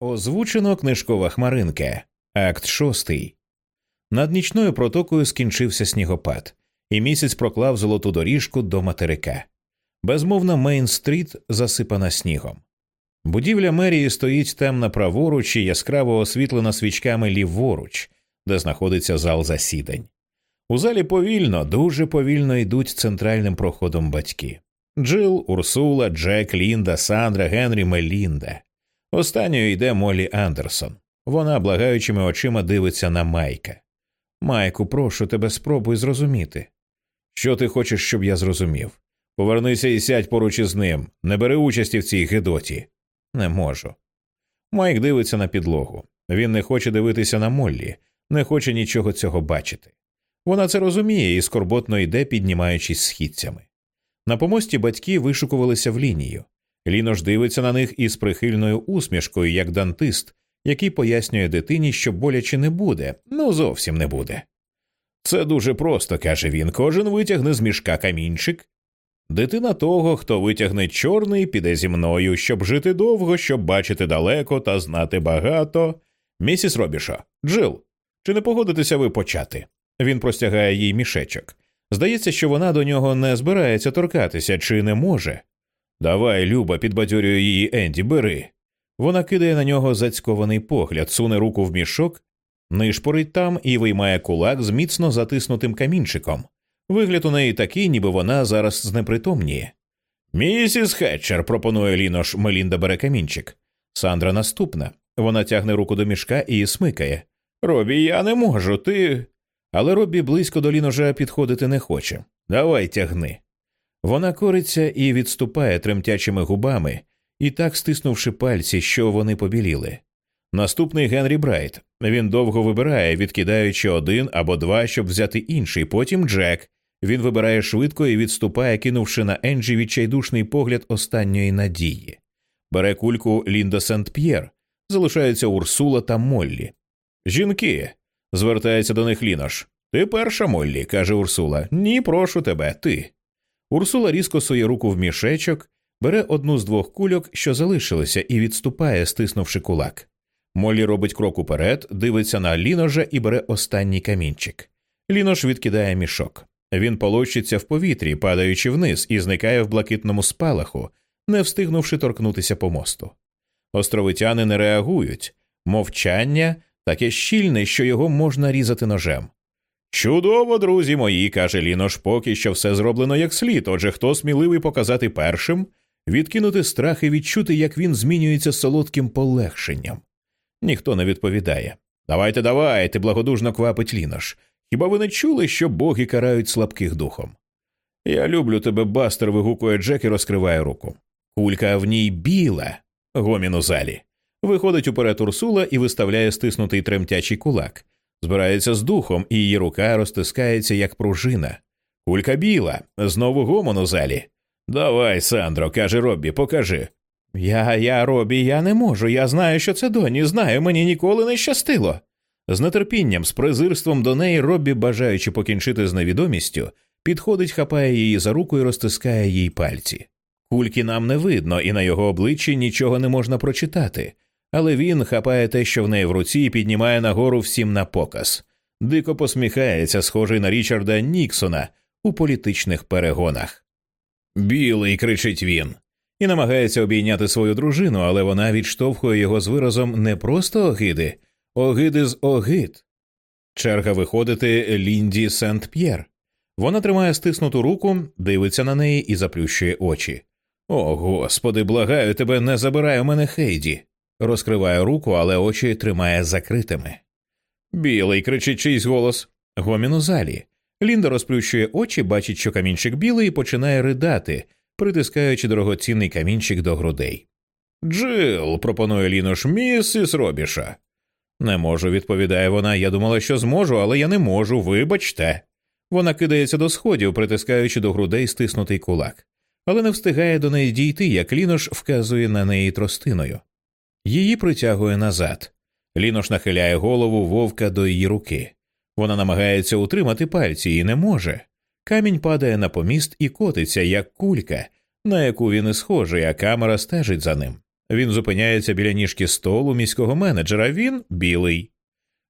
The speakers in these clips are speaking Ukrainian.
Озвучено книжкова хмаринка, акт шостий. Над нічною протокою скінчився снігопад, і місяць проклав золоту доріжку до материка. Безмовно, Мейн-стріт засипана снігом. Будівля мерії стоїть темна праворуч і яскраво освітлена свічками ліворуч, де знаходиться зал засідань. У залі повільно, дуже повільно йдуть центральним проходом батьки Джил, Урсула, Джек, Лінда, Сандра, Генрі, Мелінда. Останньою йде Моллі Андерсон. Вона благаючими очима дивиться на Майка. Майку, прошу тебе, спробуй зрозуміти. Що ти хочеш, щоб я зрозумів? Повернися і сядь поруч із ним, не бери участі в цій гидоті. Не можу. Майк дивиться на підлогу. Він не хоче дивитися на Моллі, не хоче нічого цього бачити. Вона це розуміє і скорботно йде, піднімаючись східцями. На помості батьки вишукувалися в лінію. Ліно ж дивиться на них із прихильною усмішкою, як дантист, який пояснює дитині, що боляче не буде, ну зовсім не буде. Це дуже просто, каже він. Кожен витягне з мішка камінчик. Дитина того, хто витягне чорний, піде зі мною, щоб жити довго, щоб бачити далеко та знати багато. Місіс Робішо, Джил, чи не погодитеся ви почати? Він простягає їй мішечок. Здається, що вона до нього не збирається торкатися, чи не може. Давай, Люба, підбадьорює її Енді, бери. Вона кидає на нього зацькований погляд, суне руку в мішок, нишпорить там і виймає кулак з міцно затиснутим камінчиком. Вигляд у неї такий, ніби вона зараз знепритомніє. Місіс Хетчер, пропонує Лінош, Мелінда бере камінчик. Сандра наступна. Вона тягне руку до мішка і смикає. Робі, я не можу, ти. Але Робі близько до Ліножа підходити не хоче. Давай тягни. Вона кориться і відступає з тремтячими губами, і так стиснувши пальці, що вони побіліли. Наступний Генрі Брайт. Він довго вибирає, відкидаючи один або два, щоб взяти інший. Потім Джек. Він вибирає швидко і відступає, кинувши на Енджі відчайдушний погляд останньої надії. Бере кульку Лінда Сент П'єр. Залишаються Урсула та Моллі. Жінки. звертається до них Лінош. Ти перша Моллі, каже Урсула. Ні, прошу тебе, ти. Урсула різко сує руку в мішечок, бере одну з двох кульок, що залишилися, і відступає, стиснувши кулак. Моллі робить крок уперед, дивиться на ліножа і бере останній камінчик. Лінош відкидає мішок. Він полощиться в повітрі, падаючи вниз, і зникає в блакитному спалаху, не встигнувши торкнутися по мосту. Островитяни не реагують мовчання таке щільне, що його можна різати ножем. Чудово, друзі мої, каже Лінош, поки що все зроблено як слід. Отже, хто сміливий показати першим, відкинути страх і відчути, як він змінюється солодким полегшенням. Ніхто не відповідає. Давайте, давайте, благодужно квапить Лінош. Хіба ви не чули, що боги карають слабких духом? Я люблю тебе, бастер, вигукує Джек і розкриває руку. Кулька в ній біла, гомін у залі. Виходить уперед Урсула і виставляє стиснутий тремтячий кулак. Збирається з духом, і її рука розтискається, як пружина. Кулька біла, знову гомон у залі. Давай, Сандро, каже Роббі, покажи. Я, я, Робі, я не можу. Я знаю, що це доні, знаю, мені ніколи не щастило. З нетерпінням, з презирством до неї Роббі, бажаючи покінчити з невідомістю, підходить, хапає її за руку і розтискає їй пальці. Кульки нам не видно, і на його обличчі нічого не можна прочитати, але він хапає те, що в неї в руці, і піднімає нагору всім на показ. Дико посміхається, схожий на Річарда Ніксона у політичних перегонах. Білий, кричить він, і намагається обійняти свою дружину, але вона відштовхує його з виразом не просто огиди, огиди з огид. Черга виходити Лінді Сент П'єр. Вона тримає стиснуту руку, дивиться на неї і заплющує очі. О, господи, благаю тебе, не забирай у мене Хейді. Розкриває руку, але очі тримає закритими. Білий, кричить чийсь голос. Гомін у залі. Лінда розплющує очі, бачить, що камінчик білий, і починає ридати, притискаючи дорогоцінний камінчик до грудей. Джил, пропонує Лінош, місіс Робіша. Не можу, відповідає вона. Я думала, що зможу, але я не можу, вибачте. Вона кидається до сходів, притискаючи до грудей стиснутий кулак, але не встигає до неї дійти, як Лінош вказує на неї тростиною. Її притягує назад. Лінош нахиляє голову вовка до її руки. Вона намагається утримати пальці і не може. Камінь падає на поміст і котиться, як кулька, на яку він і схожий, а камера стежить за ним. Він зупиняється біля ніжки столу міського менеджера. Він білий.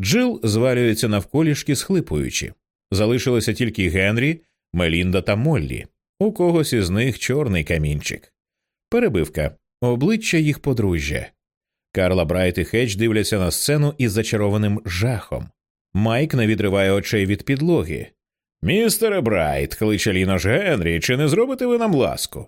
Джил звалюється навколішки, схлипуючи. Залишилися тільки Генрі, Мелінда та Моллі. У когось із них чорний камінчик. Перебивка обличчя їх подружжя. Карла Брайт і Хетч дивляться на сцену із зачарованим жахом. Майк не відриває очей від підлоги. Містере Брайт, кличе Лінож Генрі, чи не зробите ви нам ласку?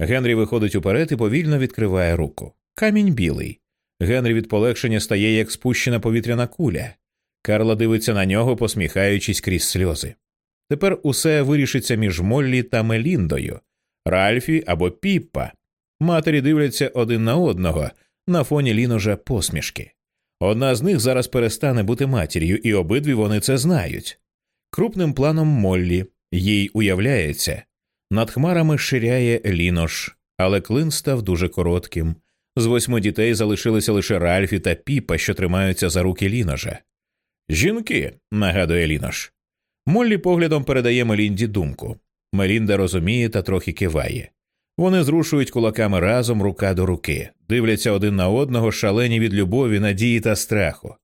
Генрі виходить уперед і повільно відкриває руку. Камінь білий. Генрі від полегшення стає як спущена повітряна куля. Карла дивиться на нього, посміхаючись крізь сльози. Тепер усе вирішиться між Моллі та Меліндою, Ральфі або Піппа. Матері дивляться один на одного на фоні ліножа посмішки. Одна з них зараз перестане бути матір'ю, і обидві вони це знають. Крупним планом Моллі їй уявляється, над хмарами ширяє лінош, але клин став дуже коротким. З восьми дітей залишилися лише Ральфі та Піпа, що тримаються за руки ліножа. Жінки, нагадує лінош. Моллі поглядом передає Мелінді думку. Мелінда розуміє та трохи киває. Вони зрушують кулаками разом рука до руки, дивляться один на одного, шалені від любові, надії та страху.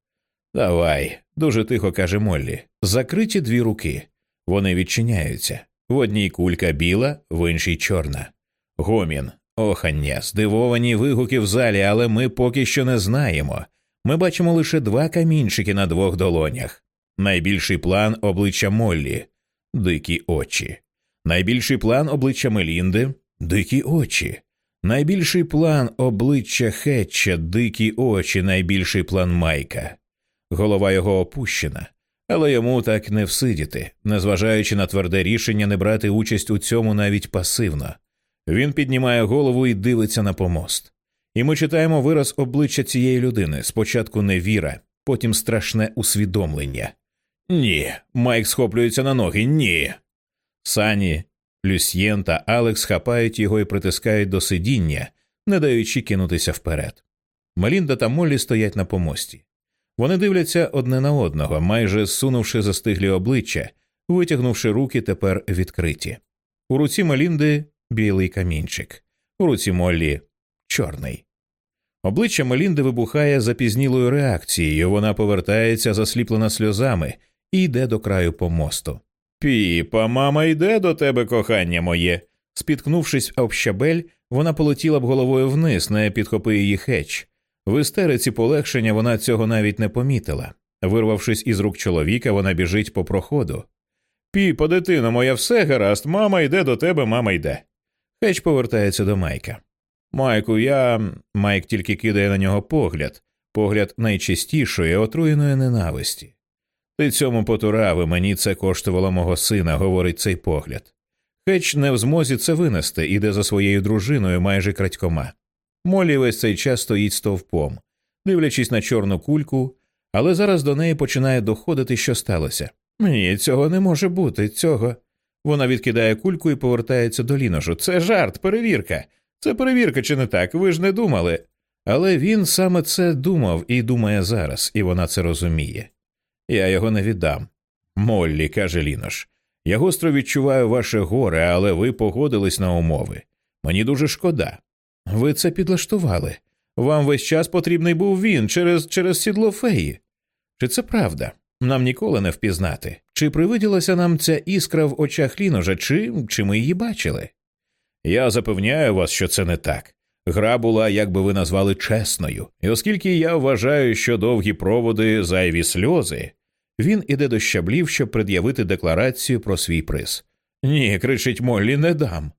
Давай, дуже тихо каже Моллі. Закриті дві руки. Вони відчиняються. В одній кулька біла, в іншій чорна. Гомін, охання, здивовані вигуки в залі, але ми поки що не знаємо. Ми бачимо лише два камінчики на двох долонях. Найбільший план обличчя Моллі дикі очі. Найбільший план обличчя Мелінди дикі очі. Найбільший план обличчя Хетча, дикі очі, найбільший план Майка. Голова його опущена, але йому так не всидіти, незважаючи на тверде рішення не брати участь у цьому навіть пасивно. Він піднімає голову і дивиться на помост. І ми читаємо вираз обличчя цієї людини спочатку невіра, потім страшне усвідомлення. Ні. Майк схоплюється на ноги. Ні. Сані, Люсьєн та Алекс хапають його і притискають до сидіння, не даючи кинутися вперед. Малінда та Моллі стоять на помості. Вони дивляться одне на одного, майже зсунувши застиглі обличчя, витягнувши руки тепер відкриті. У руці Мелінди білий камінчик, у руці Моллі чорний. Обличчя Мелінди вибухає запізнілою реакцією, вона повертається, засліплена сльозами, і йде до краю помосту. Піпа, мама йде до тебе, кохання моє. Спіткнувшись об щабель, вона полетіла б головою вниз, не підхопи її хеч. В істериці полегшення вона цього навіть не помітила. Вирвавшись із рук чоловіка, вона біжить по проходу. Піпа, дитино моя, все гаразд, мама йде до тебе, мама йде. Хеч повертається до Майка. Майку, я. Майк тільки кидає на нього погляд, погляд найчистішої, отруєної ненависті. Ти цьому потурави, мені це коштувало мого сина, говорить цей погляд. Хеч не в змозі це винести, іде за своєю дружиною майже крадькома. Молі весь цей час стоїть стовпом, дивлячись на чорну кульку, але зараз до неї починає доходити, що сталося. Ні, цього не може бути, цього. Вона відкидає кульку і повертається до ліножу. Це жарт, перевірка. Це перевірка, чи не так? Ви ж не думали. Але він саме це думав і думає зараз, і вона це розуміє. Я його не віддам. Моллі, каже Лінош. Я гостро відчуваю ваше горе, але ви погодились на умови. Мені дуже шкода. Ви це підлаштували. Вам весь час потрібний був він через через сідло феї. Чи це правда? Нам ніколи не впізнати. Чи привиділася нам ця іскра в очах ліножа, чи, чи ми її бачили? Я запевняю вас, що це не так. Гра була, як би ви назвали, чесною, і оскільки я вважаю, що довгі проводи зайві сльози, він іде до щаблів, щоб пред'явити декларацію про свій приз. Ні, кричить Моллі, не дам.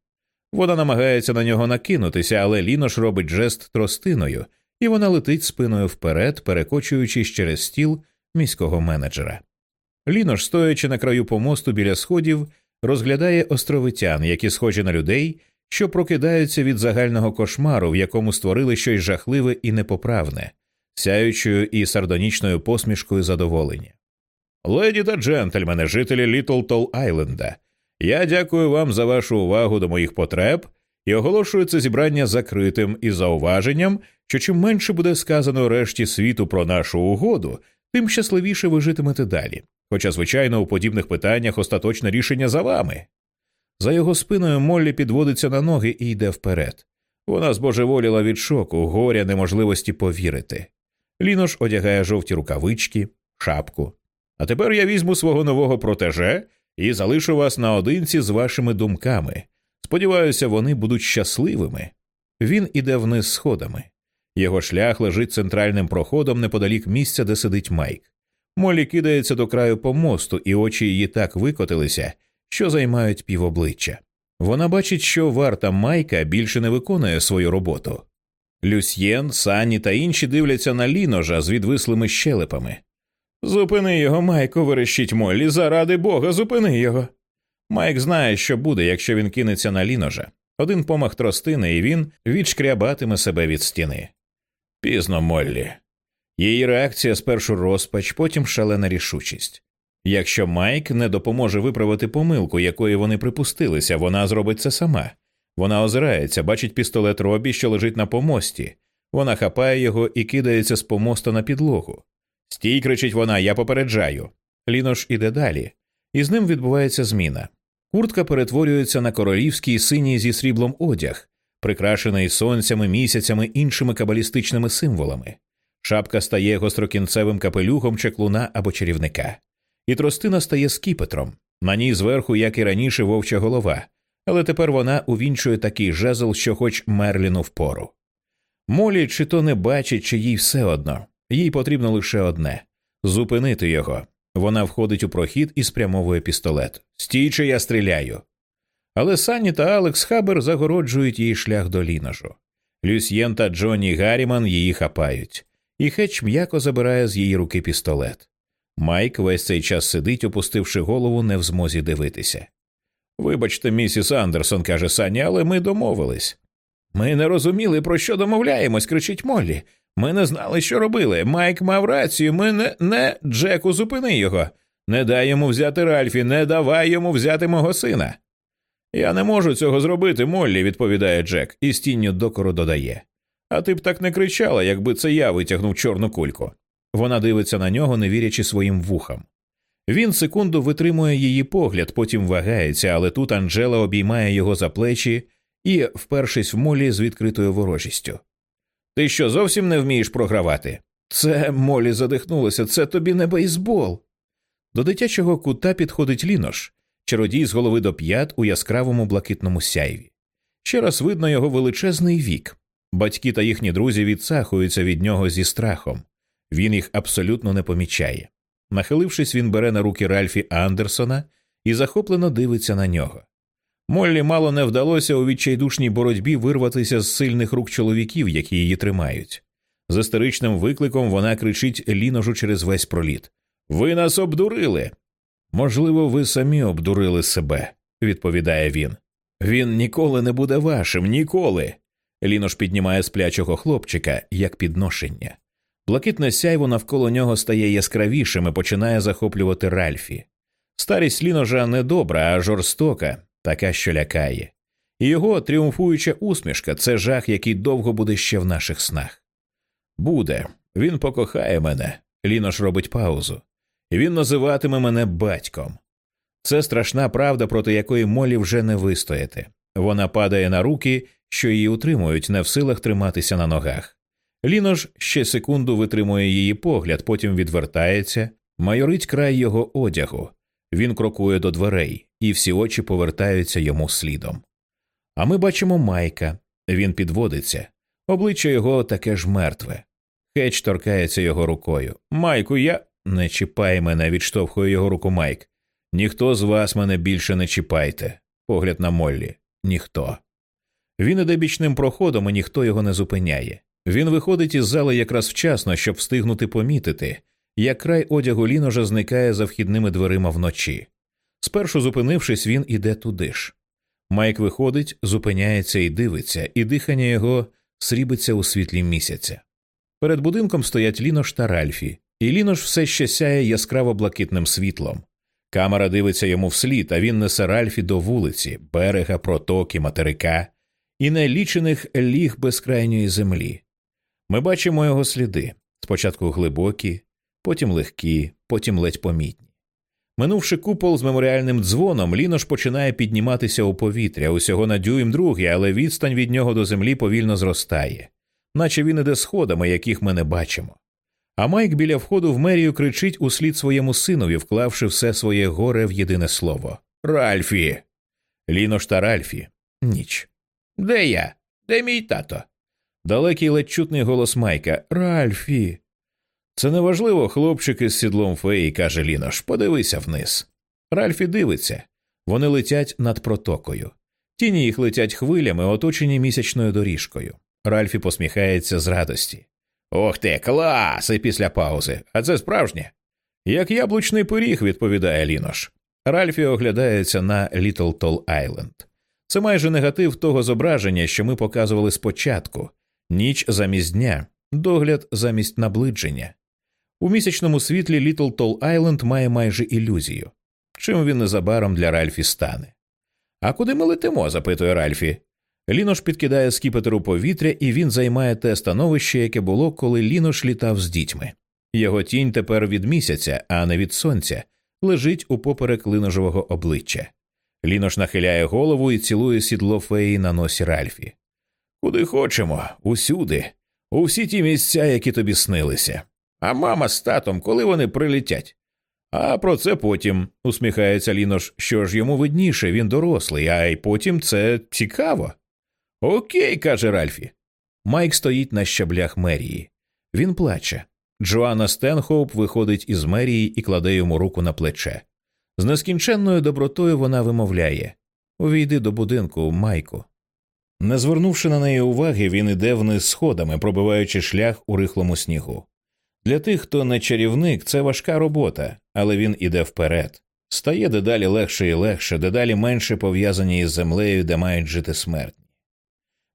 Вона намагається на нього накинутися, але Лінош робить жест тростиною, і вона летить спиною вперед, перекочуючись через стіл міського менеджера. Лінош, стоячи на краю помосту біля сходів, розглядає островитян, які схожі на людей, що прокидаються від загального кошмару, в якому створили щось жахливе і непоправне, сяючою і сардонічною посмішкою задоволення. Леді та джентльмени, жителі Літлтол Айленда, я дякую вам за вашу увагу до моїх потреб і оголошую це зібрання закритим із зауваженням, що чим менше буде сказано решті світу про нашу угоду, тим щасливіше ви житимете далі. Хоча, звичайно, у подібних питаннях остаточне рішення за вами. За його спиною Моллі підводиться на ноги і йде вперед. Вона збожеволіла від шоку, горя, неможливості повірити. Лінош одягає жовті рукавички, шапку. А тепер я візьму свого нового протеже і залишу вас наодинці з вашими думками. Сподіваюся, вони будуть щасливими. Він іде вниз сходами. Його шлях лежить центральним проходом неподалік місця, де сидить Майк. Молі кидається до краю помосту, і очі її так викотилися, що займають півобличчя. Вона бачить, що варта Майка більше не виконує свою роботу. Люсьєн, Санні та інші дивляться на ліножа з відвислими щелепами. Зупини його, Майко, верещить Моллі, заради бога, зупини його. Майк знає, що буде, якщо він кинеться на ліножа. Один помах тростини, і він відшкрябатиме себе від стіни. Пізно Моллі. Її реакція спершу розпач, потім шалена рішучість. Якщо Майк не допоможе виправити помилку, якої вони припустилися, вона зробить це сама. Вона озирається, бачить пістолет Робі, що лежить на помості. Вона хапає його і кидається з помоста на підлогу. Стій, кричить вона, я попереджаю. Лінош іде далі, і з ним відбувається зміна. Куртка перетворюється на королівський синій зі сріблом одяг, прикрашений сонцями, місяцями, іншими кабалістичними символами. Шапка стає гострокінцевим капелюхом чеклуна або чарівника, і тростина стає скіпетром. На ній зверху, як і раніше, вовча голова, але тепер вона увінчує такий жезл, що хоч Мерліну впору. Молі чи то не бачить, чи їй все одно. Їй потрібно лише одне зупинити його. Вона входить у прохід і спрямовує пістолет. Стій, чи я стріляю. Але Санні та Алекс Хабер загороджують її шлях до лінажу. Люсьєн та Джонні Гарріман її хапають, і Хетч м'яко забирає з її руки пістолет. Майк весь цей час сидить, опустивши голову, не в змозі дивитися. Вибачте, місіс Андерсон, каже Санні, але ми домовились. Ми не розуміли, про що домовляємось, кричить Моллі. Ми не знали, що робили. Майк мав рацію. Ми не не Джеку, зупини його. Не дай йому взяти Ральфі, не давай йому взяти мого сина. Я не можу цього зробити, Моллі, відповідає Джек, і з тінню докору додає. А ти б так не кричала, якби це я витягнув чорну кульку. Вона дивиться на нього, не вірячи своїм вухам. Він секунду витримує її погляд, потім вагається, але тут Анджела обіймає його за плечі і, впершись в молі з відкритою ворожістю. Ти що зовсім не вмієш програвати? Це Молі задихнулося, це тобі не бейсбол. До дитячого кута підходить лінош, чародій з голови до п'ят у яскравому блакитному сяйві. Ще раз видно його величезний вік. Батьки та їхні друзі відсахуються від нього зі страхом. Він їх абсолютно не помічає. Нахилившись, він бере на руки Ральфі Андерсона і захоплено дивиться на нього. Моллі мало не вдалося у відчайдушній боротьбі вирватися з сильних рук чоловіків, які її тримають. З істеричним викликом вона кричить ліножу через весь проліт Ви нас обдурили. Можливо, ви самі обдурили себе, відповідає він. Він ніколи не буде вашим, ніколи. Лінош піднімає сплячого хлопчика як підношення. Блакитне сяйво навколо нього стає яскравішим і починає захоплювати Ральфі. Старість ліножа не добра, а жорстока, така, що лякає. І його тріумфуюча усмішка це жах, який довго буде ще в наших снах. Буде, він покохає мене. Лінош робить паузу, він називатиме мене батьком. Це страшна правда, проти якої молі вже не вистояти. Вона падає на руки, що її утримують, не в силах триматися на ногах. Лінош ще секунду витримує її погляд, потім відвертається, майорить край його одягу. Він крокує до дверей, і всі очі повертаються йому слідом. А ми бачимо Майка. Він підводиться, обличчя його таке ж мертве. Хеч торкається його рукою. Майку, я. Не чіпай мене, відштовхує його руку Майк. Ніхто з вас мене більше не чіпайте. Погляд на Моллі. Ніхто. Він іде бічним проходом, і ніхто його не зупиняє. Він виходить із зали якраз вчасно, щоб встигнути помітити, як край одягу ліножа зникає за вхідними дверима вночі. Спершу зупинившись, він іде туди ж. Майк виходить, зупиняється і дивиться, і дихання його срібиться у світлі місяця. Перед будинком стоять Лінош та Ральфі, і Лінош все ще сяє яскраво блакитним світлом. Камера дивиться йому вслід, а він несе Ральфі до вулиці, берега, протоки, материка і нелічених ліг безкрайньої землі. Ми бачимо його сліди спочатку глибокі, потім легкі, потім ледь помітні. Минувши купол з меморіальним дзвоном, лінош починає підніматися у повітря, усього на дюйм другий, але відстань від нього до землі повільно зростає, наче він іде сходами, яких ми не бачимо. А Майк біля входу в мерію кричить услід своєму синові, вклавши все своє горе в єдине слово Ральфі. Лінош та Ральфі. Ніч. Де я? Де мій тато? Далекий ледь чутний голос Майка Ральфі. Це неважливо, хлопчик із сідлом феї, каже Лінош, подивися вниз. Ральфі дивиться. Вони летять над протокою. Тіні їх летять хвилями, оточені місячною доріжкою. Ральфі посміхається з радості. Ох ти, клас! І після паузи. А це справжнє. Як яблучний пиріг, відповідає Лінош. Ральфі оглядається на Літл Тол Айленд. Це майже негатив того зображення, що ми показували спочатку ніч замість дня, догляд замість наблидження. У місячному світлі Літл Тол Айленд має майже ілюзію. Чим він незабаром для Ральфі стане? А куди ми летимо? запитує Ральфі. Лінош підкидає скіпетеру повітря, і він займає те становище, яке було, коли Лінош літав з дітьми. Його тінь тепер від місяця, а не від сонця, лежить у поперек линожового обличчя. Лінош нахиляє голову і цілує сідло феї на носі Ральфі. Куди хочемо, усюди, у всі ті місця, які тобі снилися. А мама з татом, коли вони прилетять? А про це потім, усміхається Лінош, що ж йому видніше, він дорослий, а й потім це цікаво. Окей, каже Ральфі. Майк стоїть на щаблях мерії. Він плаче. Джоанна Стенхоуп виходить із мерії і кладе йому руку на плече. З нескінченною добротою вона вимовляє Увійди до будинку, Майку. Не звернувши на неї уваги, він іде вниз сходами, пробиваючи шлях у рихлому снігу. Для тих, хто не чарівник, це важка робота, але він іде вперед. Стає дедалі легше і легше, дедалі менше пов'язані із землею, де мають жити смертні.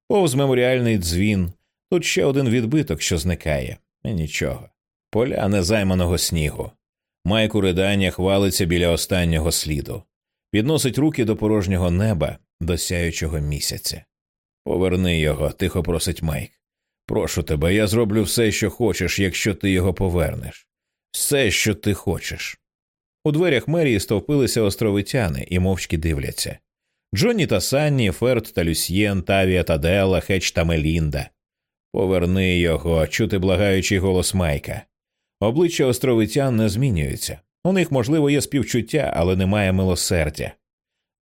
Повз меморіальний дзвін, тут ще один відбиток, що зникає, і нічого. Поля незайманого снігу. Майк у риданнях валиться біля останнього сліду, підносить руки до порожнього неба, до сяючого місяця. Поверни його, тихо просить Майк. Прошу тебе, я зроблю все, що хочеш, якщо ти його повернеш. Все, що ти хочеш. У дверях мерії стовпилися островитяни і мовчки дивляться. Джонні та Санні, Ферд та Люсьєн, Тавія та Дела, Хеч та Мелінда. Поверни його, чути благаючий голос Майка. Обличчя островитян не змінюються. У них, можливо, є співчуття, але немає милосердя.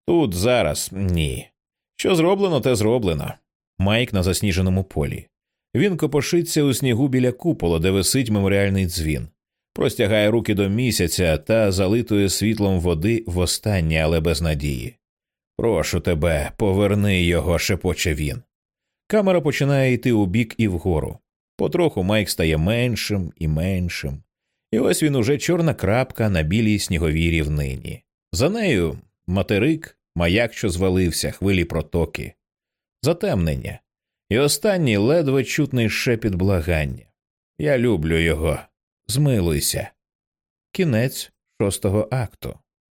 Тут зараз ні. Що зроблено, те зроблено. Майк на засніженому полі. Він копошиться у снігу біля купола, де висить меморіальний дзвін, простягає руки до місяця та залитує світлом води востаннє, але без надії. Прошу тебе, поверни його, шепоче він. Камера починає йти у бік і вгору. Потроху Майк стає меншим і меншим, і ось він уже чорна крапка на білій сніговій рівнині. За нею материк, маяк, що звалився, хвилі протоки, затемнення, і останній ледве чутний шепіт благання. Я люблю його. Змилуйся. Кінець шостого акту.